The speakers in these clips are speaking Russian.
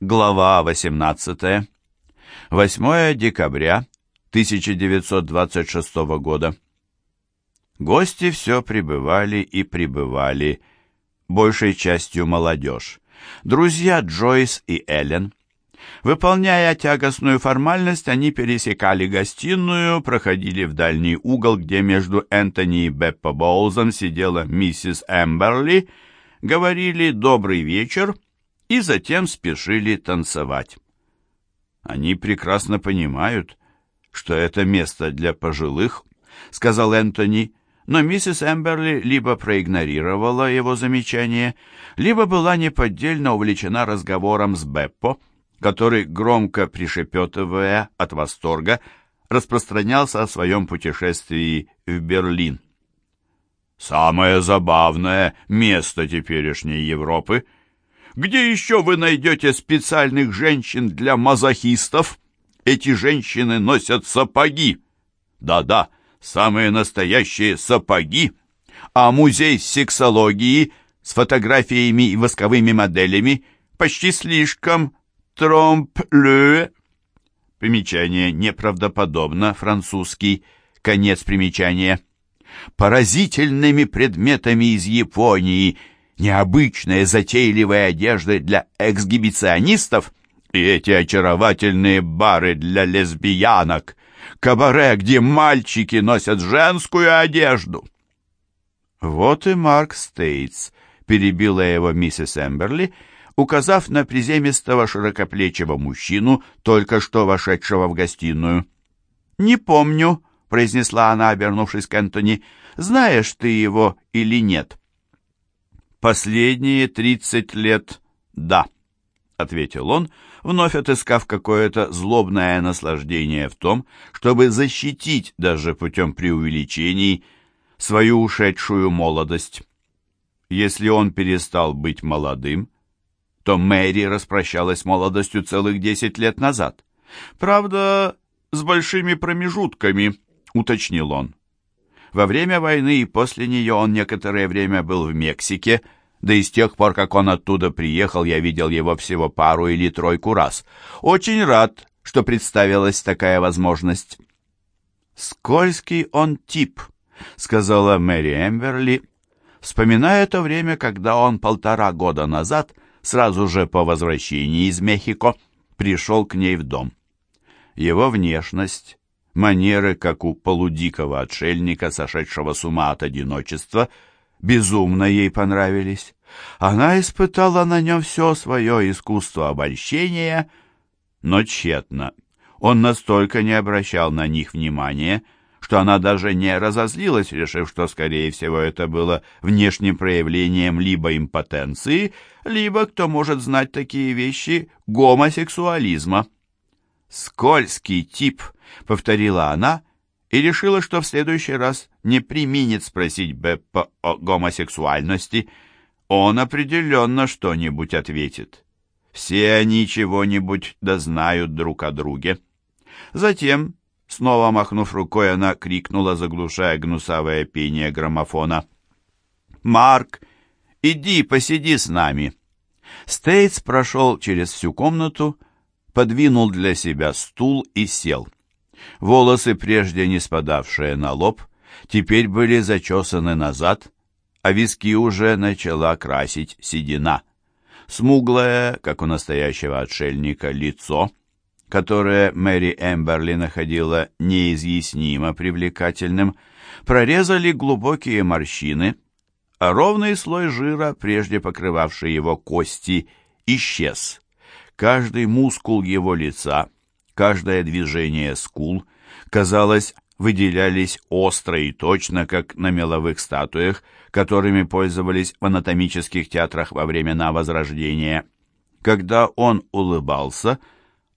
Глава 18. 8 декабря 1926 года. Гости все прибывали и прибывали, большей частью молодежь. Друзья Джойс и Эллен. Выполняя тягостную формальность, они пересекали гостиную, проходили в дальний угол, где между Энтони и Беппо Боузом сидела миссис Эмберли, говорили «добрый вечер», и затем спешили танцевать. «Они прекрасно понимают, что это место для пожилых», — сказал Энтони, но миссис Эмберли либо проигнорировала его замечание, либо была неподдельно увлечена разговором с Беппо, который, громко пришепетывая от восторга, распространялся о своем путешествии в Берлин. «Самое забавное место теперешней Европы — где еще вы найдете специальных женщин для мазохистов? Эти женщины носят сапоги. Да-да, самые настоящие сапоги. А музей сексологии с фотографиями и восковыми моделями почти слишком тромп-ле. Примечание неправдоподобно, французский, конец примечания. Поразительными предметами из Японии – необычные затейливые одежды для эксгибиционистов и эти очаровательные бары для лесбиянок, кабаре, где мальчики носят женскую одежду. Вот и Марк Стейтс, перебила его миссис Эмберли, указав на приземистого широкоплечего мужчину, только что вошедшего в гостиную. «Не помню», — произнесла она, обернувшись к Энтони, — «знаешь ты его или нет?» «Последние тридцать лет, да», — ответил он, вновь отыскав какое-то злобное наслаждение в том, чтобы защитить даже путем преувеличений свою ушедшую молодость. Если он перестал быть молодым, то Мэри распрощалась с молодостью целых десять лет назад. Правда, с большими промежутками, уточнил он. Во время войны и после нее он некоторое время был в Мексике, да и с тех пор, как он оттуда приехал, я видел его всего пару или тройку раз. Очень рад, что представилась такая возможность. «Скользкий он тип», — сказала Мэри Эмберли, вспоминая то время, когда он полтора года назад, сразу же по возвращении из Мехико, пришел к ней в дом. Его внешность, манеры, как у полудикого отшельника, сошедшего с ума от одиночества — безумно ей понравились. Она испытала на нем все свое искусство обольщения, но тщетно. Он настолько не обращал на них внимания, что она даже не разозлилась, решив, что, скорее всего, это было внешним проявлением либо импотенции, либо, кто может знать такие вещи, гомосексуализма. «Скользкий тип», — повторила она, и решила, что в следующий раз не применит спросить Беппа о гомосексуальности. Он определенно что-нибудь ответит. Все они чего-нибудь да знают друг о друге. Затем, снова махнув рукой, она крикнула, заглушая гнусавое пение граммофона. «Марк, иди посиди с нами!» Стейтс прошел через всю комнату, подвинул для себя стул и сел. Волосы, прежде не спадавшие на лоб, теперь были зачесаны назад, а виски уже начала красить седина. Смуглое, как у настоящего отшельника, лицо, которое Мэри Эмберли находила неизъяснимо привлекательным, прорезали глубокие морщины, а ровный слой жира, прежде покрывавший его кости, исчез. Каждый мускул его лица — Каждое движение скул, казалось, выделялись остро и точно, как на меловых статуях, которыми пользовались в анатомических театрах во времена Возрождения. Когда он улыбался,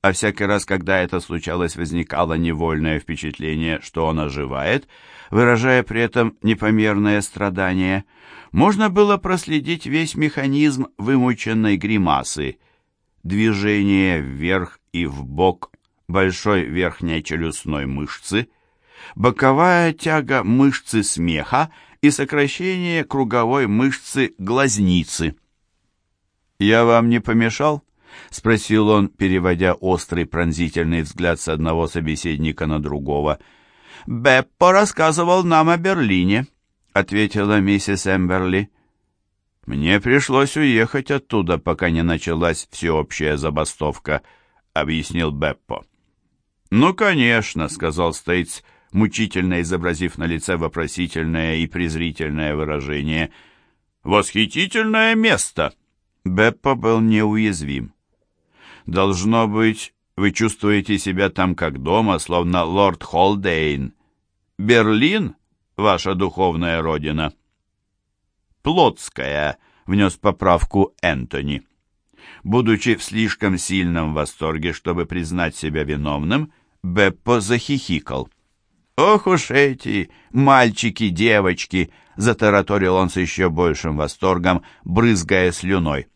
а всякий раз, когда это случалось, возникало невольное впечатление, что он оживает, выражая при этом непомерное страдание, можно было проследить весь механизм вымученной гримасы, движение вверх и вбок большой верхней челюстной мышцы, боковая тяга мышцы смеха и сокращение круговой мышцы глазницы. «Я вам не помешал?» — спросил он, переводя острый пронзительный взгляд с одного собеседника на другого. «Беппо рассказывал нам о Берлине», — ответила миссис Эмберли. «Мне пришлось уехать оттуда, пока не началась всеобщая забастовка», — объяснил Беппо. «Ну, конечно», — сказал Стейтс, мучительно изобразив на лице вопросительное и презрительное выражение. «Восхитительное место!» Беппо был неуязвим. «Должно быть, вы чувствуете себя там как дома, словно лорд Холдейн. Берлин — ваша духовная родина». «Плотская», — внес поправку Энтони. Будучи в слишком сильном восторге, чтобы признать себя виновным, Беппо захихикал. «Ох уж эти мальчики, девочки!» — затараторил он с еще большим восторгом, брызгая слюной.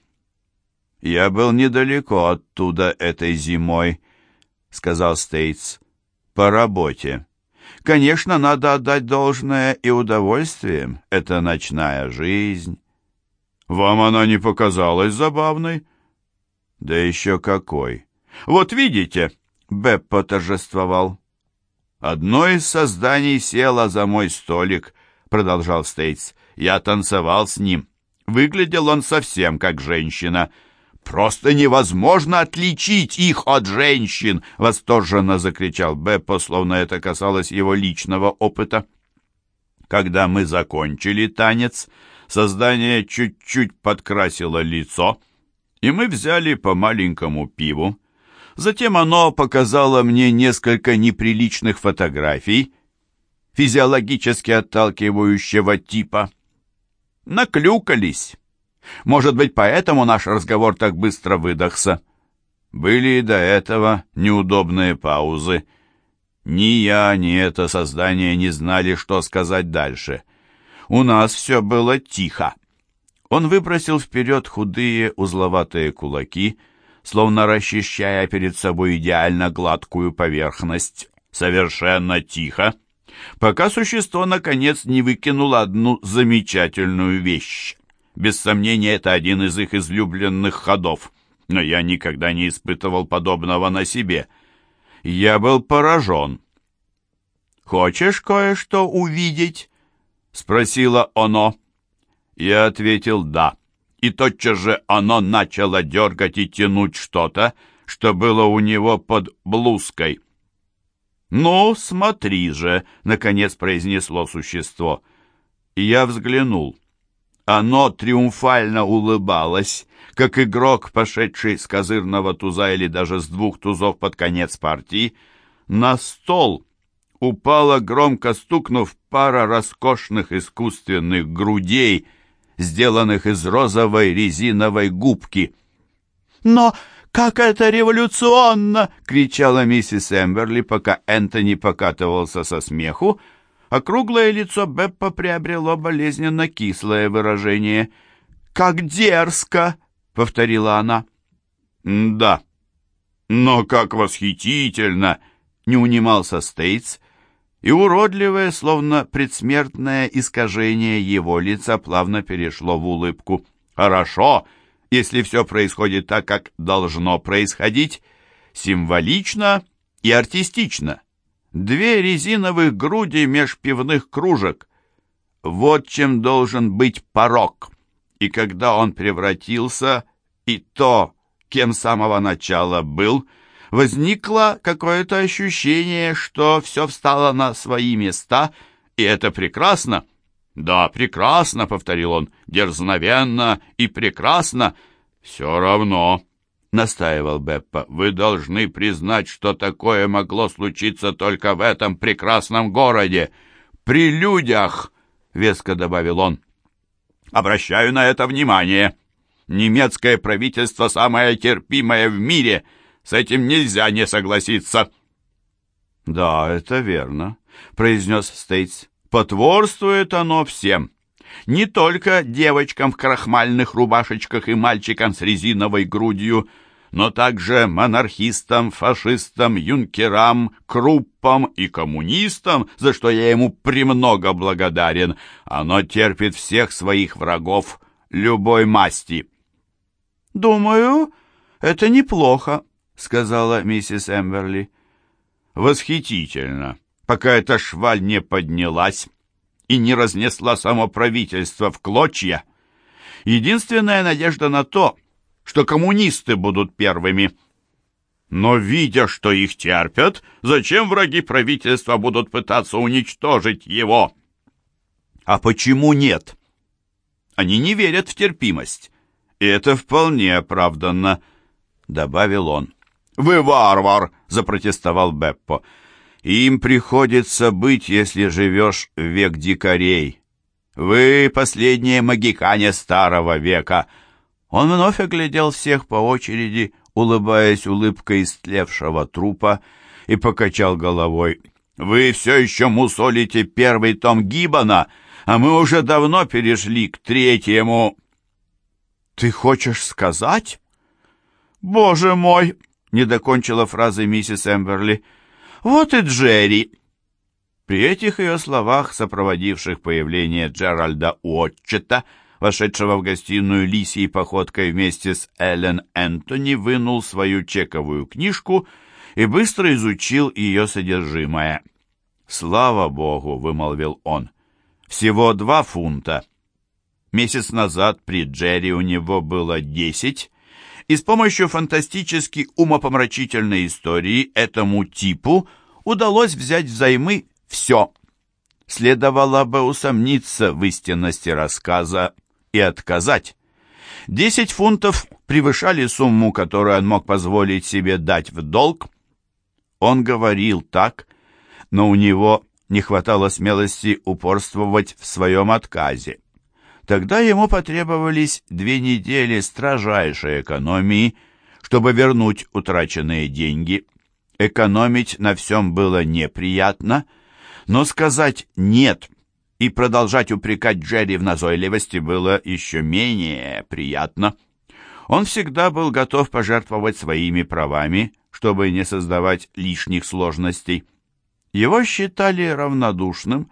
«Я был недалеко оттуда этой зимой», — сказал Стейтс. «По работе. Конечно, надо отдать должное и удовольствием. Это ночная жизнь». «Вам она не показалась забавной?» «Да еще какой! Вот видите!» — Беппо торжествовал. «Одно из созданий село за мой столик», — продолжал Стейтс. «Я танцевал с ним. Выглядел он совсем как женщина». «Просто невозможно отличить их от женщин!» — восторженно закричал Беппо, словно это касалось его личного опыта. Когда мы закончили танец, создание чуть-чуть подкрасило лицо, и мы взяли по маленькому пиву. Затем оно показало мне несколько неприличных фотографий, физиологически отталкивающего типа. Наклюкались. Может быть, поэтому наш разговор так быстро выдохся. Были и до этого неудобные паузы. Ни я, ни это создание не знали, что сказать дальше. У нас все было тихо. Он выбросил вперед худые узловатые кулаки, словно расчищая перед собой идеально гладкую поверхность. Совершенно тихо, пока существо, наконец, не выкинуло одну замечательную вещь. Без сомнения, это один из их излюбленных ходов, но я никогда не испытывал подобного на себе. Я был поражен. «Хочешь кое-что увидеть?» — спросила оно. Я ответил «да». И тотчас же оно начало дергать и тянуть что-то, что было у него под блузкой. «Ну, смотри же», — наконец произнесло существо. Я взглянул. Оно триумфально улыбалось, как игрок, пошедший с козырного туза или даже с двух тузов под конец партии. На стол упала, громко стукнув, пара роскошных искусственных грудей, сделанных из розовой резиновой губки. «Но как это революционно!» — кричала миссис Эмберли, пока Энтони покатывался со смеху, — Округлое лицо Беппа приобрело болезненно кислое выражение. «Как дерзко!» — повторила она. «Да, но как восхитительно!» — не унимался Стейтс, и уродливое, словно предсмертное искажение его лица плавно перешло в улыбку. «Хорошо, если все происходит так, как должно происходить, символично и артистично. Две резиновых груди меж пивных кружек. Вот чем должен быть порог. И когда он превратился, и то, кем с самого начала был, возникло какое-то ощущение, что все встало на свои места, и это прекрасно. «Да, прекрасно», — повторил он, — «дерзновенно и прекрасно». «Все равно», настаивал Беппа. «Вы должны признать, что такое могло случиться только в этом прекрасном городе. При людях!» — веско добавил он. «Обращаю на это внимание. Немецкое правительство самое терпимое в мире. С этим нельзя не согласиться». «Да, это верно», — произнес Стейтс. «Потворствует оно всем» не только девочкам в крахмальных рубашечках и мальчикам с резиновой грудью, но также монархистам, фашистам, юнкерам, круппам и коммунистам, за что я ему премного благодарен. Оно терпит всех своих врагов любой масти. «Думаю, «Это неплохо», — сказала миссис Эмберли. «Восхитительно, пока эта шваль не поднялась и не разнесла само правительство в клочья. Единственная надежда на то, что коммунисты будут первыми». Но, видя, что их терпят, зачем враги правительства будут пытаться уничтожить его? А почему нет? Они не верят в терпимость. И это вполне оправданно, — добавил он. «Вы варвар!» — запротестовал Беппо. «Им приходится быть, если живешь в век дикарей. Вы последние магикане старого века». Он вновь оглядел всех по очереди, улыбаясь улыбкой истлевшего трупа, и покачал головой. «Вы все еще мусолите первый том Гиббона, а мы уже давно перешли к третьему». «Ты хочешь сказать?» «Боже мой!» — не докончила фразы миссис Эмберли. «Вот и Джерри!» При этих ее словах, сопроводивших появление Джеральда Уотчета, вошедшего в гостиную лисьей походкой вместе с Эллен Энтони, вынул свою чековую книжку и быстро изучил ее содержимое. «Слава Богу!» — вымолвил он. «Всего два фунта». Месяц назад при Джерри у него было десять, и с помощью фантастически умопомрачительной истории этому типу удалось взять взаймы все. Следовало бы усомниться в истинности рассказа и отказать. Десять фунтов превышали сумму, которую он мог позволить себе дать в долг. Он говорил так, но у него не хватало смелости упорствовать в своем отказе. Тогда ему потребовались две недели строжайшей экономии, чтобы вернуть утраченные деньги. Экономить на всем было неприятно, но сказать «нет» и продолжать упрекать Джерри в назойливости было еще менее приятно. Он всегда был готов пожертвовать своими правами, чтобы не создавать лишних сложностей. Его считали равнодушным,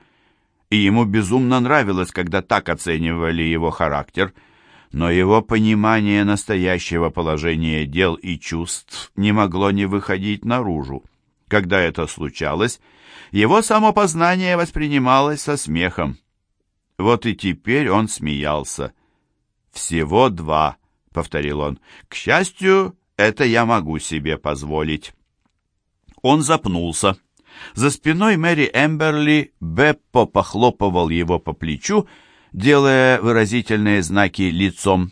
и ему безумно нравилось, когда так оценивали его характер, но его понимание настоящего положения дел и чувств не могло не выходить наружу. Когда это случалось, его самопознание воспринималось со смехом. Вот и теперь он смеялся. «Всего два», — повторил он. «К счастью, это я могу себе позволить». Он запнулся. За спиной Мэри Эмберли Беппо похлопывал его по плечу, делая выразительные знаки лицом.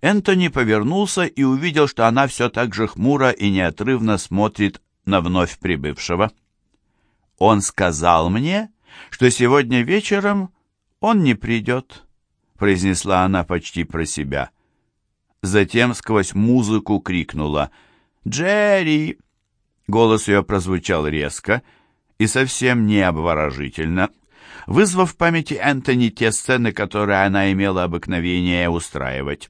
Энтони повернулся и увидел, что она все так же хмуро и неотрывно смотрит на вновь прибывшего. Он сказал мне, что сегодня вечером он не придет, произнесла она почти про себя. Затем сквозь музыку крикнула «Джерри!». Голос ее прозвучал резко и совсем не обворожительно, вызвав в памяти Энтони те сцены, которые она имела обыкновение устраивать.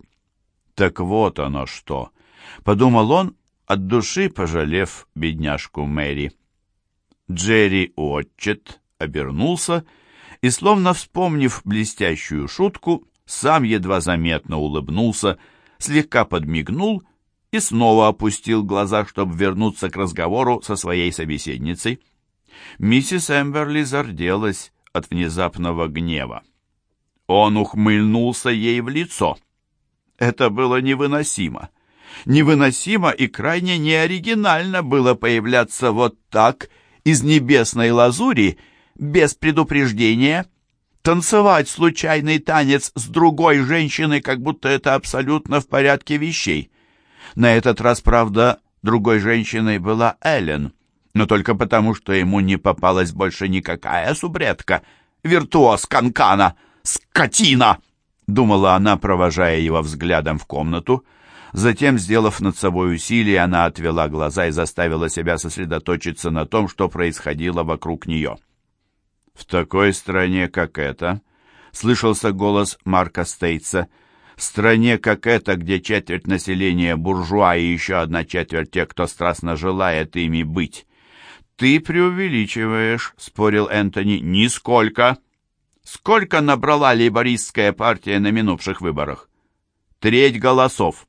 «Так вот оно что!» — подумал он, от души пожалев бедняжку Мэри. Джерри Уотчет обернулся и, словно вспомнив блестящую шутку, сам едва заметно улыбнулся, слегка подмигнул и снова опустил глаза, чтобы вернуться к разговору со своей собеседницей. Миссис Эмберли зарделась от внезапного гнева. Он ухмыльнулся ей в лицо. Это было невыносимо. Невыносимо и крайне неоригинально было появляться вот так — из небесной лазури без предупреждения, танцевать случайный танец с другой женщиной, как будто это абсолютно в порядке вещей. На этот раз, правда, другой женщиной была Эллен, но только потому, что ему не попалась больше никакая субредка. «Виртуоз Канкана! Скотина!» — думала она, провожая его взглядом в комнату — Затем, сделав над собой усилие, она отвела глаза и заставила себя сосредоточиться на том, что происходило вокруг нее. «В такой стране, как эта», — слышался голос Марка Стейтса, «стране, как эта, где четверть населения буржуа и еще одна четверть тех, кто страстно желает ими быть». «Ты преувеличиваешь», — спорил Энтони, — «нисколько». «Сколько набрала лейбористская партия на минувших выборах?» «Треть голосов».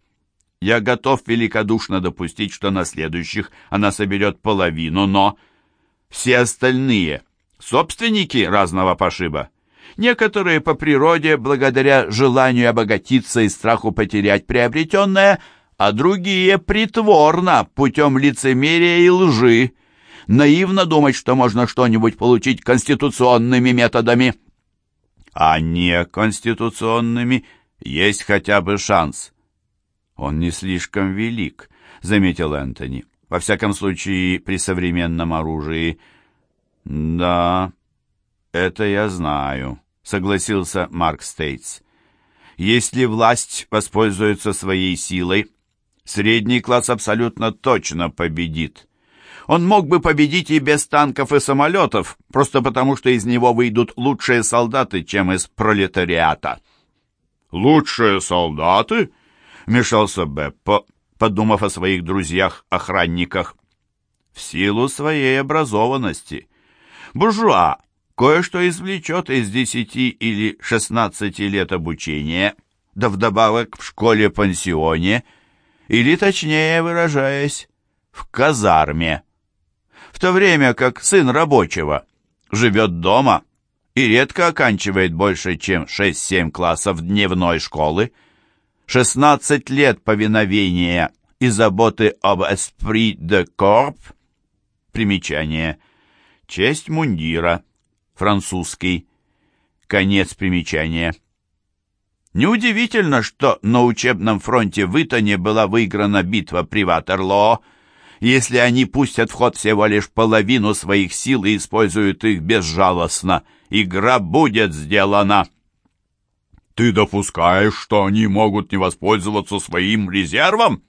Я готов великодушно допустить, что на следующих она соберет половину, но все остальные — собственники разного пошиба. Некоторые по природе, благодаря желанию обогатиться и страху потерять приобретенное, а другие притворно, путем лицемерия и лжи. Наивно думать, что можно что-нибудь получить конституционными методами. А не конституционными есть хотя бы шанс. Он не слишком велик, заметил Энтони. Во всяком случае, при современном оружии. Да, это я знаю, согласился Марк Стейтс. Если власть воспользуется своей силой, средний класс абсолютно точно победит. Он мог бы победить и без танков и самолетов, просто потому что из него выйдут лучшие солдаты, чем из пролетариата. «Лучшие солдаты?» — вмешался Беппо, подумав о своих друзьях-охранниках. «В силу своей образованности. Буржуа кое-что извлечет из десяти или шестнадцати лет обучения, да вдобавок в школе-пансионе, или, точнее выражаясь, в казарме» в то время как сын рабочего живет дома и редко оканчивает больше, чем 6-7 классов дневной школы, 16 лет повиновения и заботы об esprit de corps, примечание, честь мундира, французский, конец примечания. Неудивительно, что на учебном фронте в Итоне была выиграна битва при Ватерлоо, если они пустят в ход всего лишь половину своих сил и используют их безжалостно. Игра будет сделана. Ты допускаешь, что они могут не воспользоваться своим резервом?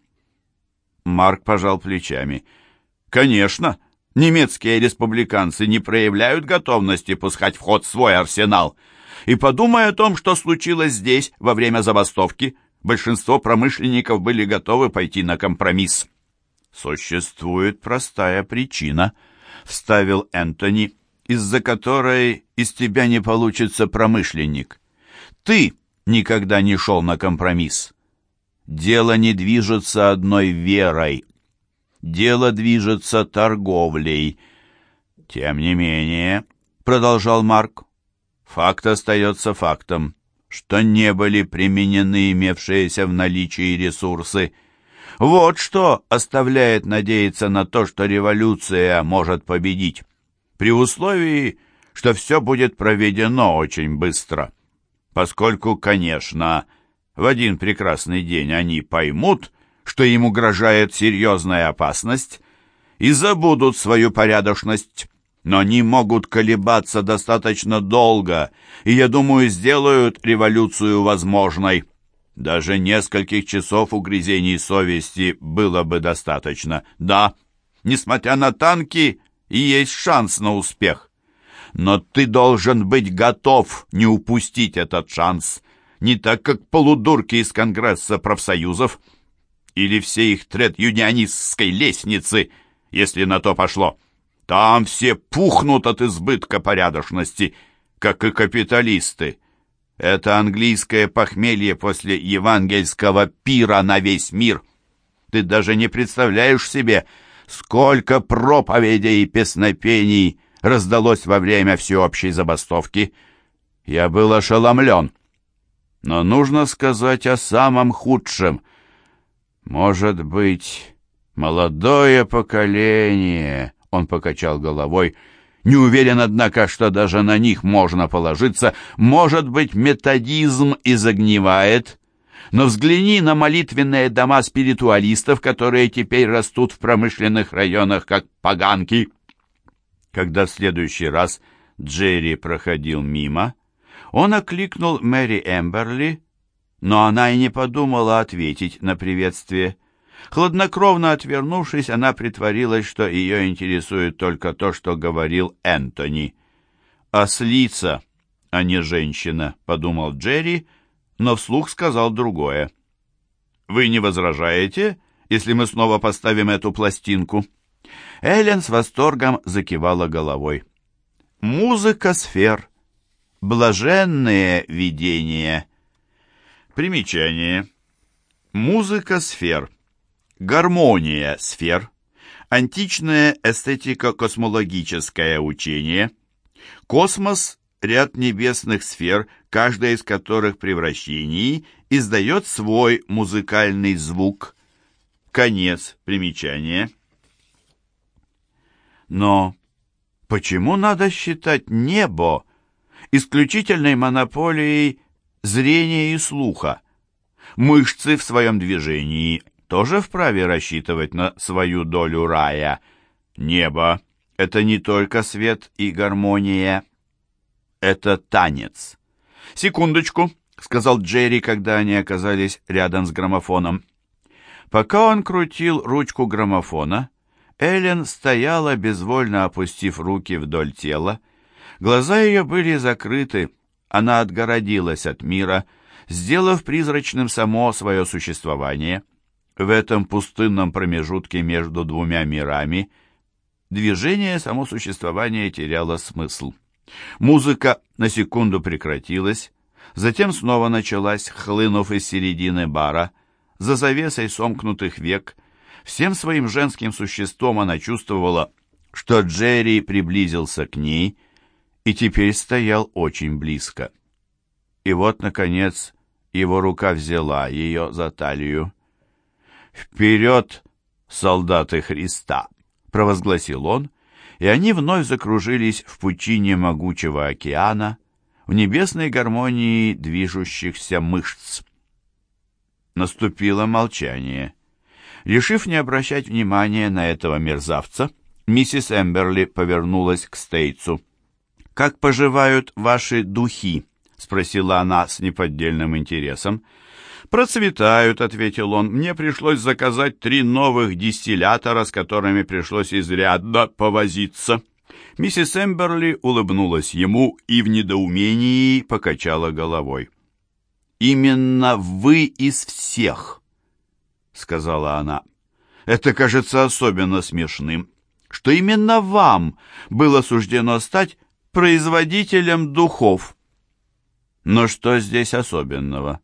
Марк пожал плечами. Конечно, немецкие республиканцы не проявляют готовности пускать в ход свой арсенал. И подумай о том, что случилось здесь во время забастовки. Большинство промышленников были готовы пойти на компромисс. «Существует простая причина», — вставил Энтони, «из-за которой из тебя не получится промышленник. Ты никогда не шел на компромисс. Дело не движется одной верой. Дело движется торговлей. Тем не менее, — продолжал Марк, — факт остается фактом, что не были применены имевшиеся в наличии ресурсы — вот что оставляет надеяться на то, что революция может победить, при условии, что все будет проведено очень быстро. Поскольку, конечно, в один прекрасный день они поймут, что им угрожает серьезная опасность, и забудут свою порядочность, но они могут колебаться достаточно долго, и, я думаю, сделают революцию возможной. Даже нескольких часов угрызений совести было бы достаточно. Да, несмотря на танки, есть шанс на успех. Но ты должен быть готов не упустить этот шанс. Не так, как полудурки из Конгресса профсоюзов или все их трет-юнионистской лестницы, если на то пошло. Там все пухнут от избытка порядочности, как и капиталисты. Это английское похмелье после евангельского пира на весь мир. Ты даже не представляешь себе, сколько проповедей и песнопений раздалось во время всеобщей забастовки. Я был ошеломлен. Но нужно сказать о самом худшем. Может быть, молодое поколение, он покачал головой, — не уверен, однако, что даже на них можно положиться. Может быть, методизм и загнивает. Но взгляни на молитвенные дома спиритуалистов, которые теперь растут в промышленных районах, как поганки. Когда в следующий раз Джерри проходил мимо, он окликнул Мэри Эмберли, но она и не подумала ответить на приветствие. Хладнокровно отвернувшись, она притворилась, что ее интересует только то, что говорил Энтони. «Ослица, а не женщина», — подумал Джерри, но вслух сказал другое. «Вы не возражаете, если мы снова поставим эту пластинку?» Эллен с восторгом закивала головой. «Музыка сфер. Блаженные видения». Примечание. Музыка сфер. Гармония сфер. Античное эстетико-космологическое учение. Космос – ряд небесных сфер, каждая из которых при вращении издает свой музыкальный звук. Конец примечания. Но почему надо считать небо исключительной монополией зрения и слуха? Мышцы в своем движении тоже вправе рассчитывать на свою долю рая. Небо — это не только свет и гармония, это танец. «Секундочку», — сказал Джерри, когда они оказались рядом с граммофоном. Пока он крутил ручку граммофона, Эллен стояла, безвольно опустив руки вдоль тела. Глаза ее были закрыты, она отгородилась от мира, сделав призрачным само свое существование. В этом пустынном промежутке между двумя мирами движение, само существование теряло смысл. Музыка на секунду прекратилась, затем снова началась, хлынув из середины бара. За завесой сомкнутых век всем своим женским существом она чувствовала, что Джерри приблизился к ней и теперь стоял очень близко. И вот, наконец, его рука взяла ее за талию. «Вперед, солдаты Христа!» — провозгласил он, и они вновь закружились в пучине могучего океана, в небесной гармонии движущихся мышц. Наступило молчание. Решив не обращать внимания на этого мерзавца, миссис Эмберли повернулась к Стейтсу. «Как поживают ваши духи?» — спросила она с неподдельным интересом. «Процветают», — ответил он. «Мне пришлось заказать три новых дистиллятора, с которыми пришлось изрядно повозиться». Миссис Эмберли улыбнулась ему и в недоумении покачала головой. «Именно вы из всех», — сказала она. «Это кажется особенно смешным, что именно вам было суждено стать производителем духов». «Но что здесь особенного?»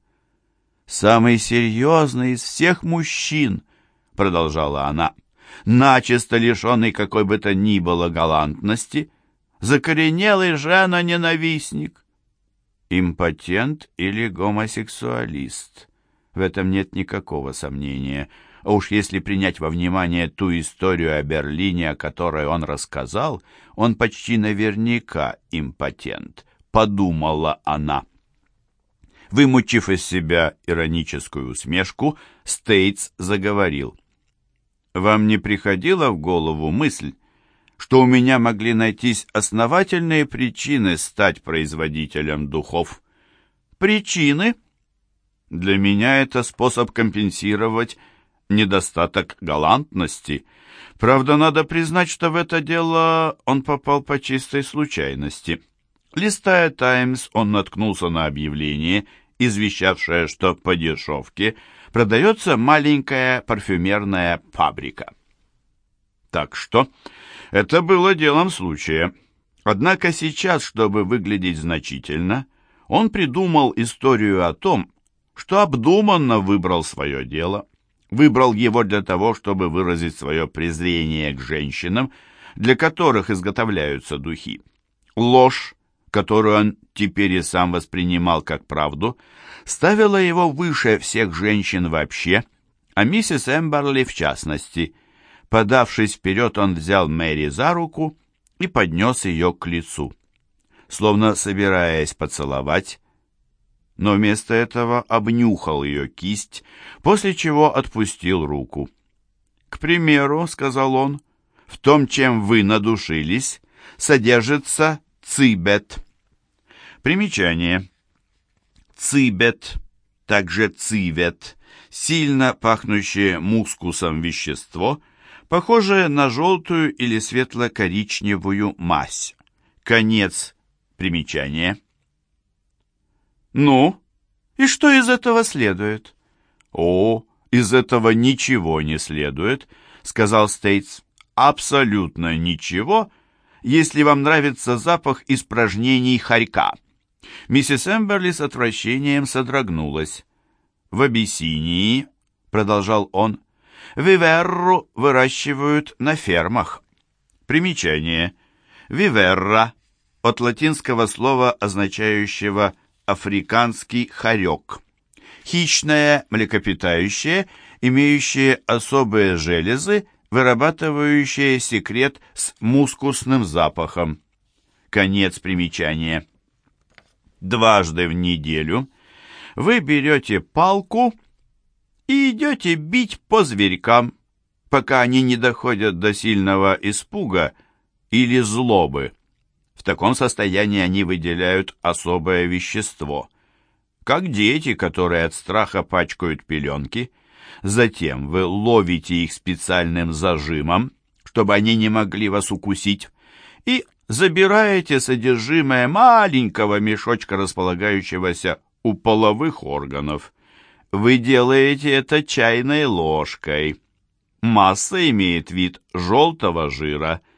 самый серьезный из всех мужчин, продолжала она, начисто лишенный какой бы то ни было галантности, закоренелый жена-ненавистник, импотент или гомосексуалист. В этом нет никакого сомнения. А уж если принять во внимание ту историю о Берлине, о которой он рассказал, он почти наверняка импотент, подумала она. Вымучив из себя ироническую усмешку, Стейтс заговорил. «Вам не приходила в голову мысль, что у меня могли найтись основательные причины стать производителем духов?» «Причины?» «Для меня это способ компенсировать недостаток галантности. Правда, надо признать, что в это дело он попал по чистой случайности». Листая «Таймс», он наткнулся на объявление – извещавшая, что по дешевке продается маленькая парфюмерная фабрика. Так что это было делом случая. Однако сейчас, чтобы выглядеть значительно, он придумал историю о том, что обдуманно выбрал свое дело, выбрал его для того, чтобы выразить свое презрение к женщинам, для которых изготовляются духи. Ложь, которую он теперь и сам воспринимал как правду, ставила его выше всех женщин вообще, а миссис Эмберли в частности. Подавшись вперед, он взял Мэри за руку и поднес ее к лицу, словно собираясь поцеловать, но вместо этого обнюхал ее кисть, после чего отпустил руку. «К примеру», — сказал он, — «в том, чем вы надушились, содержится цибет». Примечание. Цибет, также цивет, сильно пахнущее мускусом вещество, похожее на желтую или светло-коричневую мазь. Конец примечания. «Ну, и что из этого следует?» «О, из этого ничего не следует», — сказал Стейтс. «Абсолютно ничего, если вам нравится запах испражнений хорька». Миссис Эмберли с отвращением содрогнулась. В Абиссинии продолжал он. Виверру выращивают на фермах. Примечание. Виверра от латинского слова, означающего африканский хорек. Хищное млекопитающее, имеющее особые железы, вырабатывающее секрет с мускусным запахом. Конец примечания. Дважды в неделю вы берете палку и идете бить по зверькам, пока они не доходят до сильного испуга или злобы. В таком состоянии они выделяют особое вещество, как дети, которые от страха пачкают пеленки. Затем вы ловите их специальным зажимом, чтобы они не могли вас укусить, и забираете содержимое маленького мешочка, располагающегося у половых органов. Вы делаете это чайной ложкой. Масса имеет вид желтого жира –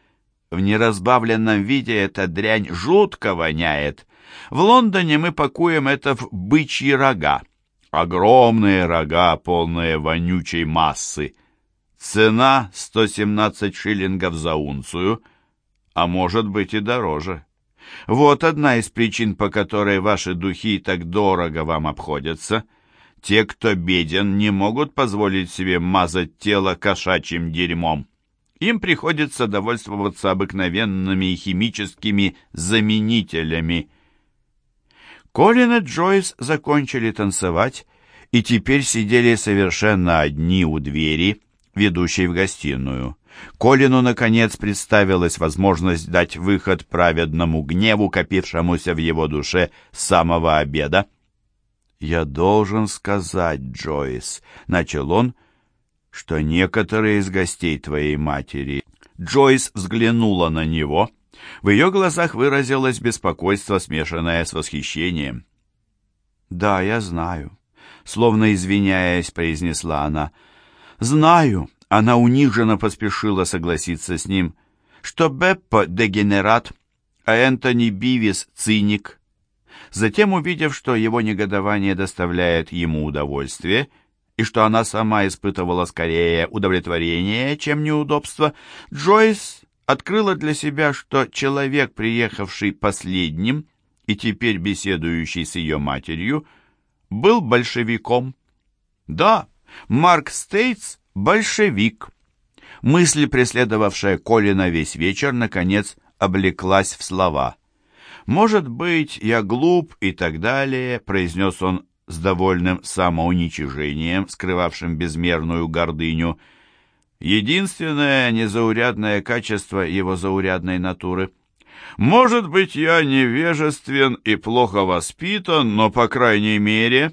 в неразбавленном виде эта дрянь жутко воняет. В Лондоне мы пакуем это в бычьи рога. Огромные рога, полные вонючей массы. Цена 117 шиллингов за унцию, а может быть и дороже. Вот одна из причин, по которой ваши духи так дорого вам обходятся. Те, кто беден, не могут позволить себе мазать тело кошачьим дерьмом им приходится довольствоваться обыкновенными химическими заменителями. Колин и Джойс закончили танцевать и теперь сидели совершенно одни у двери, ведущей в гостиную. Колину, наконец, представилась возможность дать выход праведному гневу, копившемуся в его душе с самого обеда. «Я должен сказать, Джойс», — начал он, — что некоторые из гостей твоей матери...» Джойс взглянула на него. В ее глазах выразилось беспокойство, смешанное с восхищением. «Да, я знаю», — словно извиняясь, произнесла она. «Знаю», — она униженно поспешила согласиться с ним, «что Беппо — дегенерат, а Энтони Бивис — циник». Затем, увидев, что его негодование доставляет ему удовольствие, — и что она сама испытывала скорее удовлетворение, чем неудобство, Джойс открыла для себя, что человек, приехавший последним и теперь беседующий с ее матерью, был большевиком. Да, Марк Стейтс — большевик. Мысль, преследовавшая Колина весь вечер, наконец облеклась в слова. «Может быть, я глуп» и так далее, произнес он с довольным самоуничижением, скрывавшим безмерную гордыню. Единственное незаурядное качество его заурядной натуры. «Может быть, я невежествен и плохо воспитан, но, по крайней мере...»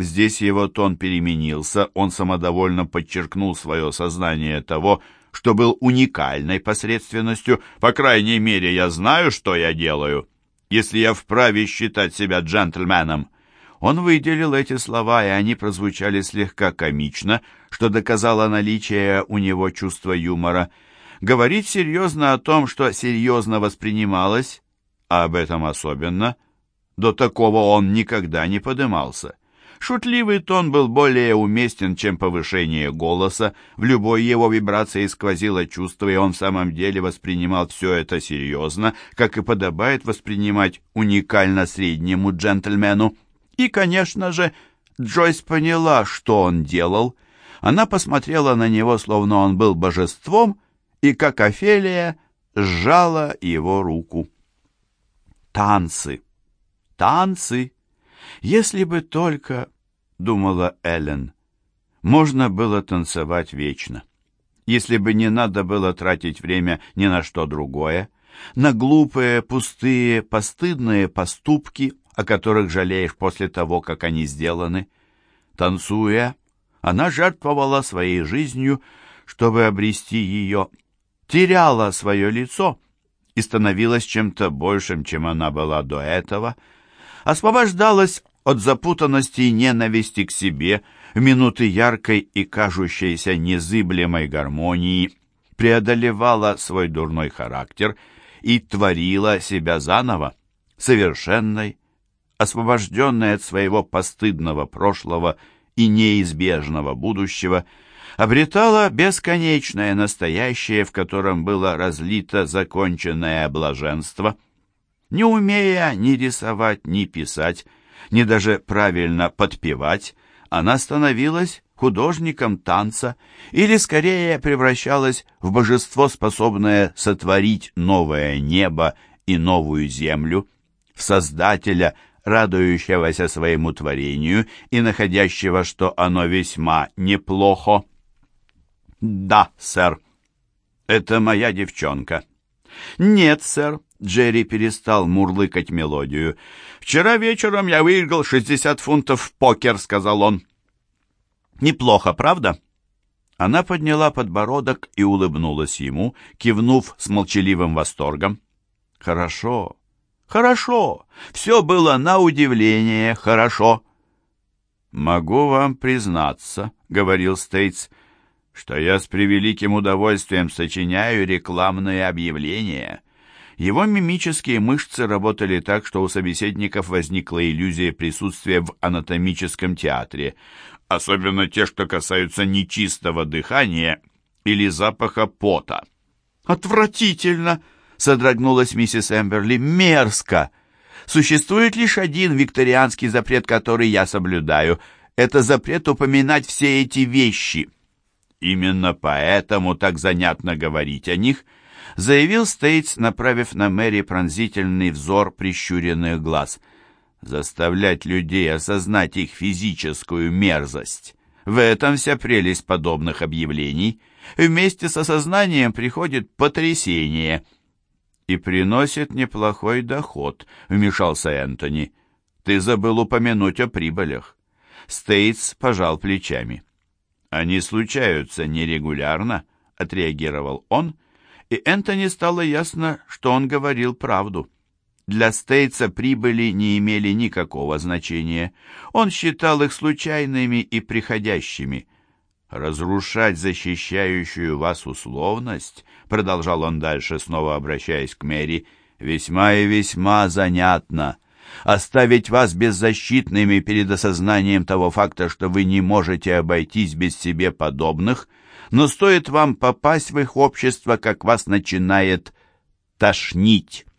Здесь его тон переменился, он самодовольно подчеркнул свое сознание того, что был уникальной посредственностью. «По крайней мере, я знаю, что я делаю, если я вправе считать себя джентльменом». Он выделил эти слова, и они прозвучали слегка комично, что доказало наличие у него чувства юмора. Говорить серьезно о том, что серьезно воспринималось, а об этом особенно, до такого он никогда не подымался. Шутливый тон был более уместен, чем повышение голоса. В любой его вибрации сквозило чувство, и он в самом деле воспринимал все это серьезно, как и подобает воспринимать уникально среднему джентльмену. И, конечно же, Джойс поняла, что он делал. Она посмотрела на него, словно он был божеством, и, как Офелия, сжала его руку. Танцы, танцы. Если бы только, — думала Эллен, — можно было танцевать вечно. Если бы не надо было тратить время ни на что другое, на глупые, пустые, постыдные поступки, о которых жалеешь после того, как они сделаны. Танцуя, она жертвовала своей жизнью, чтобы обрести ее, теряла свое лицо и становилась чем-то большим, чем она была до этого, освобождалась от запутанности и ненависти к себе в минуты яркой и кажущейся незыблемой гармонии, преодолевала свой дурной характер и творила себя заново, совершенной, освобожденной от своего постыдного прошлого и неизбежного будущего, обретала бесконечное настоящее, в котором было разлито законченное блаженство. Не умея ни рисовать, ни писать, ни даже правильно подпевать, она становилась художником танца или скорее превращалась в божество, способное сотворить новое небо и новую землю, в создателя, радующегося своему творению и находящего, что оно весьма неплохо. «Да, сэр, это моя девчонка». «Нет, сэр», — Джерри перестал мурлыкать мелодию. «Вчера вечером я выиграл 60 фунтов в покер», — сказал он. «Неплохо, правда?» Она подняла подбородок и улыбнулась ему, кивнув с молчаливым восторгом. «Хорошо, хорошо, все было на удивление хорошо». «Могу вам признаться», — говорил Стейтс, — «что я с превеликим удовольствием сочиняю рекламные объявления». Его мимические мышцы работали так, что у собеседников возникла иллюзия присутствия в анатомическом театре особенно те, что касаются нечистого дыхания или запаха пота. «Отвратительно!» — содрогнулась миссис Эмберли. «Мерзко! Существует лишь один викторианский запрет, который я соблюдаю. Это запрет упоминать все эти вещи». «Именно поэтому так занятно говорить о них», — заявил Стейтс, направив на Мэри пронзительный взор прищуренных глаз — заставлять людей осознать их физическую мерзость. В этом вся прелесть подобных объявлений. Вместе с осознанием приходит потрясение. «И приносит неплохой доход», — вмешался Энтони. «Ты забыл упомянуть о прибылях». Стейтс пожал плечами. «Они случаются нерегулярно», — отреагировал он, и Энтони стало ясно, что он говорил правду. Для Стейтса прибыли не имели никакого значения. Он считал их случайными и приходящими. «Разрушать защищающую вас условность», — продолжал он дальше, снова обращаясь к Мэри, — «весьма и весьма занятно. Оставить вас беззащитными перед осознанием того факта, что вы не можете обойтись без себе подобных, но стоит вам попасть в их общество, как вас начинает тошнить».